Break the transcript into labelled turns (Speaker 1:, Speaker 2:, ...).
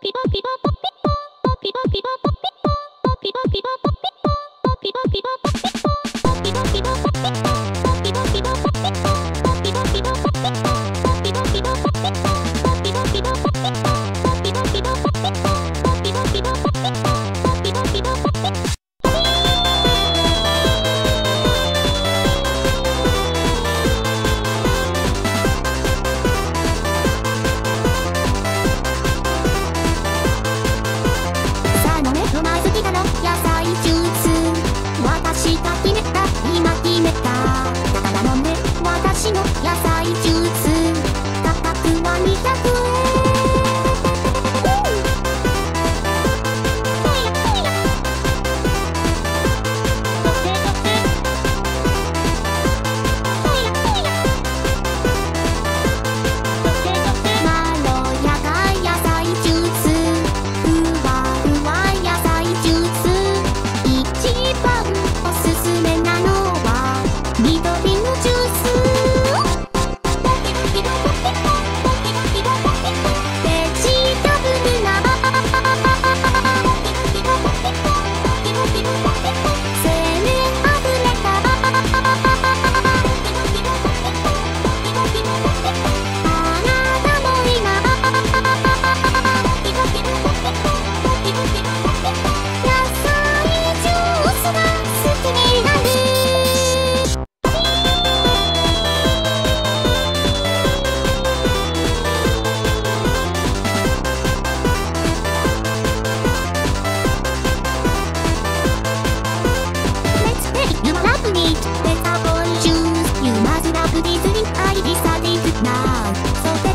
Speaker 1: ピポピポの優し You love me, better for shoes. You must love me, sleep, I decided now. So